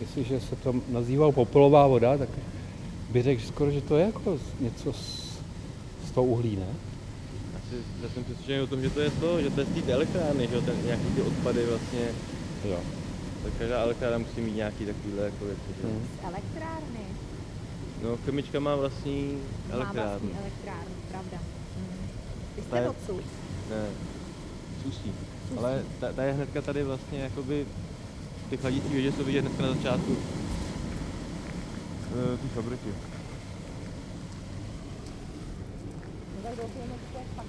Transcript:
jestliže se to nazývá popelová voda, tak bych řekl skoro, že to je jako něco z, z toho uhlí, ne? Asi, já jsem přesvědčený o tom, že to je to, že to je z té elektrárny, že jo, ten, nějaký ty odpady vlastně, Jo. tak každá elektrárna musí mít nějaký takovýhle jako věci, že? Hmm. Z elektrárny. No, chemička má vlastní Má elektrárnu. vlastní elektrárnu, pravda. Hmm. Vy jste je- odsud. Ne, Susí. Ale ta, ta, je hnedka tady vlastně jakoby, ty chladící věže jsou vidět dneska na začátku. E, ty fabriky. No tak